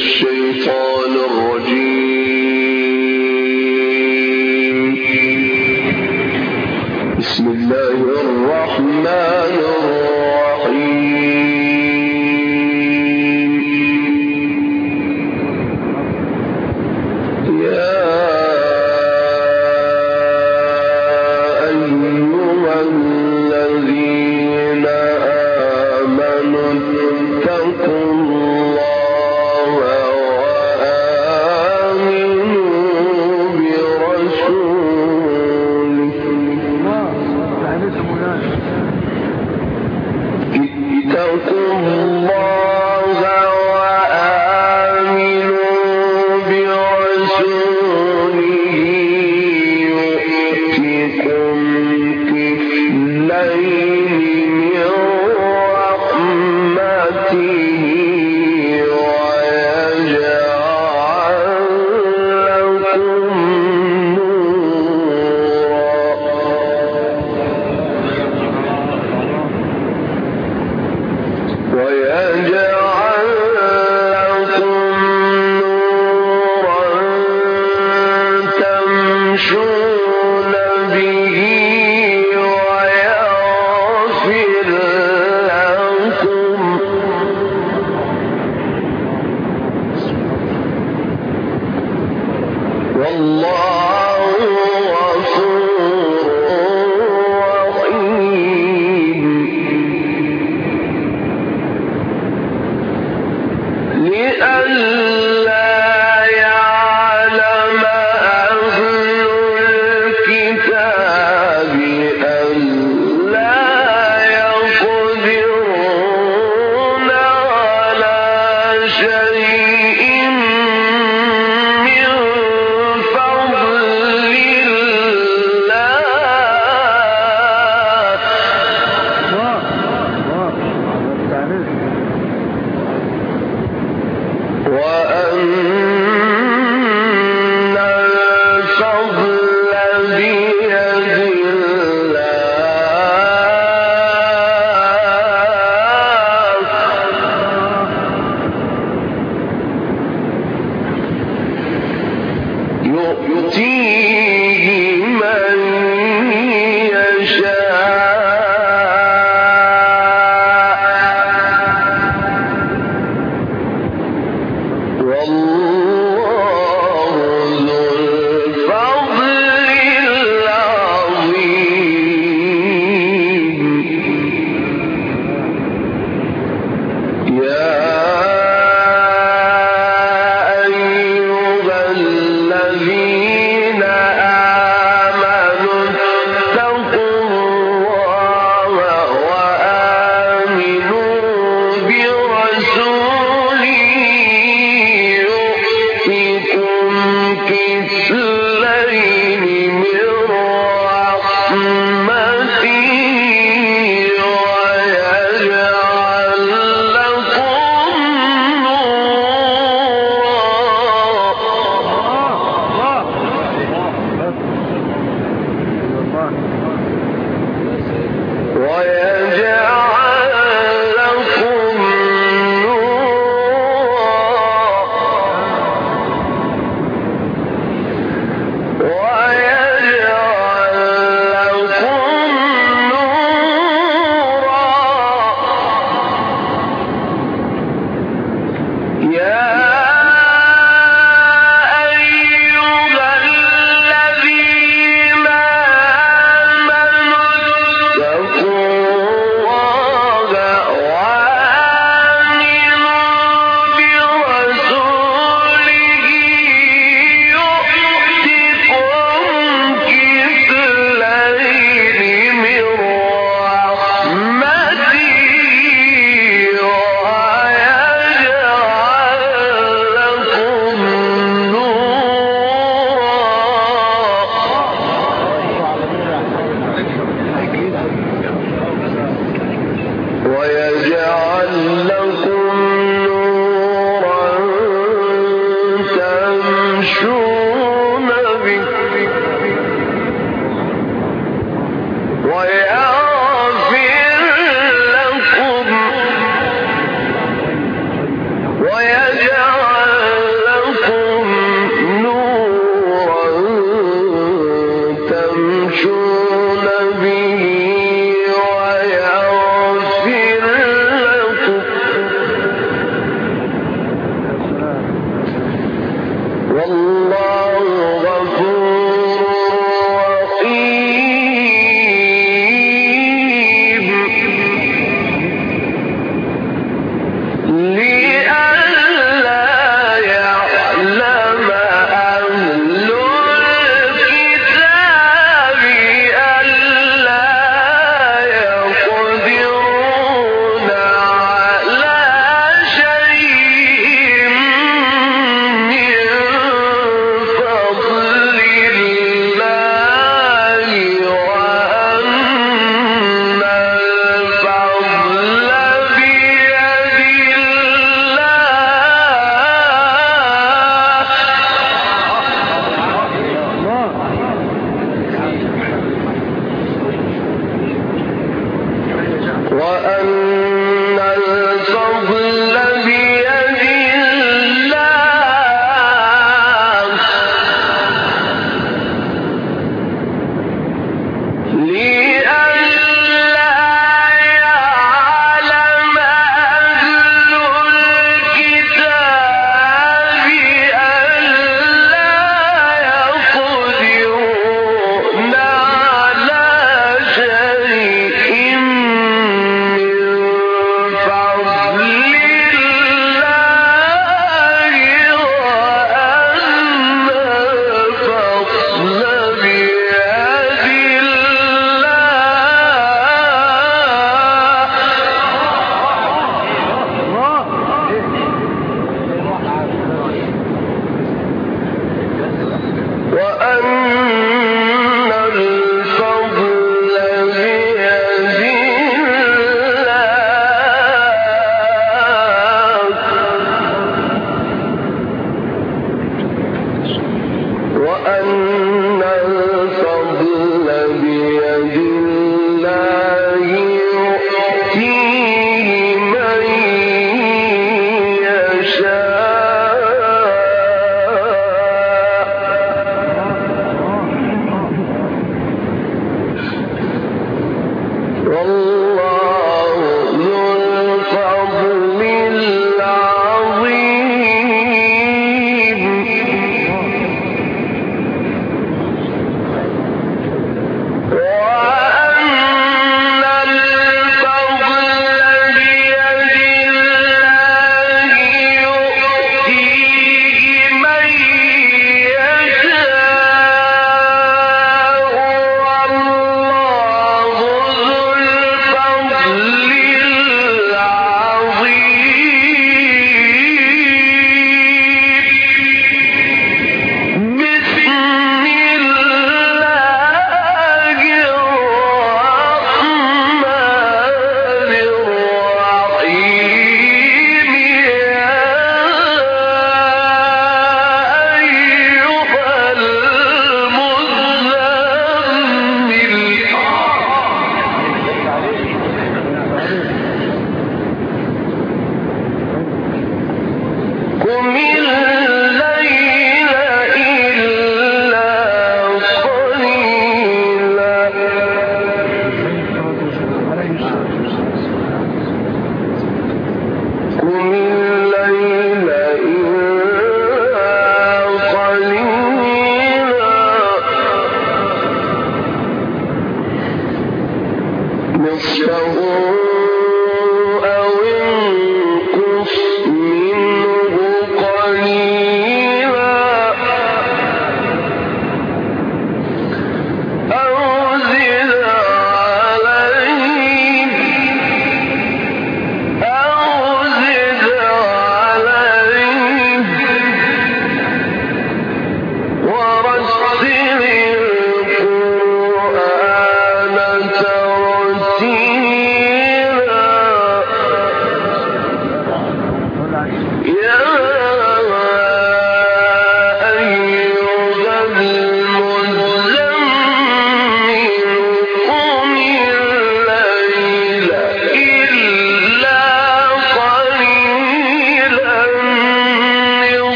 الشيطان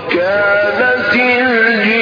وكانت الجبال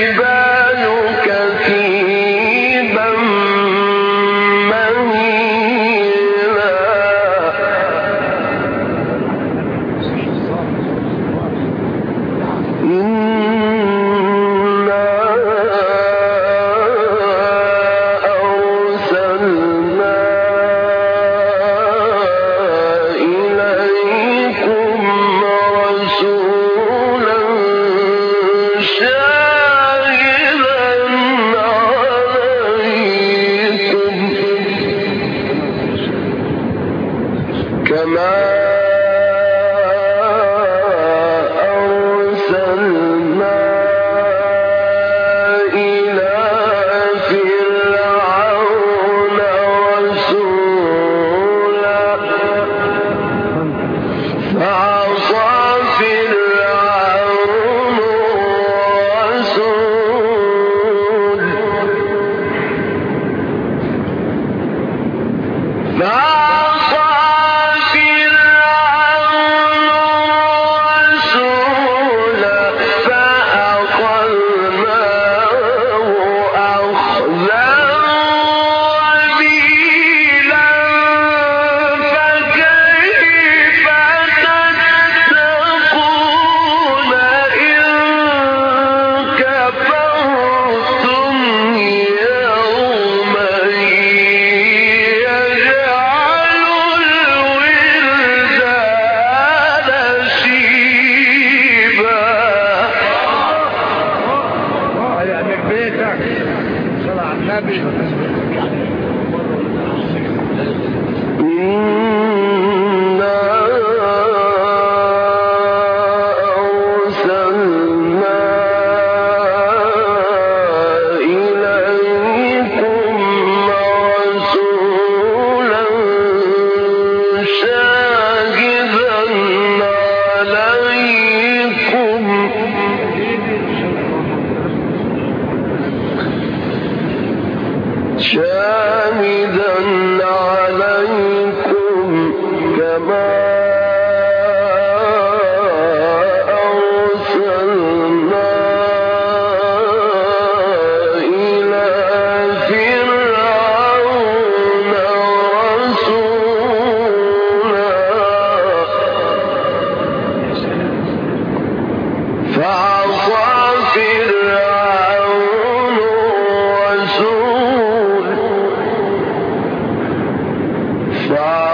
Bye.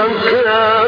Yeah.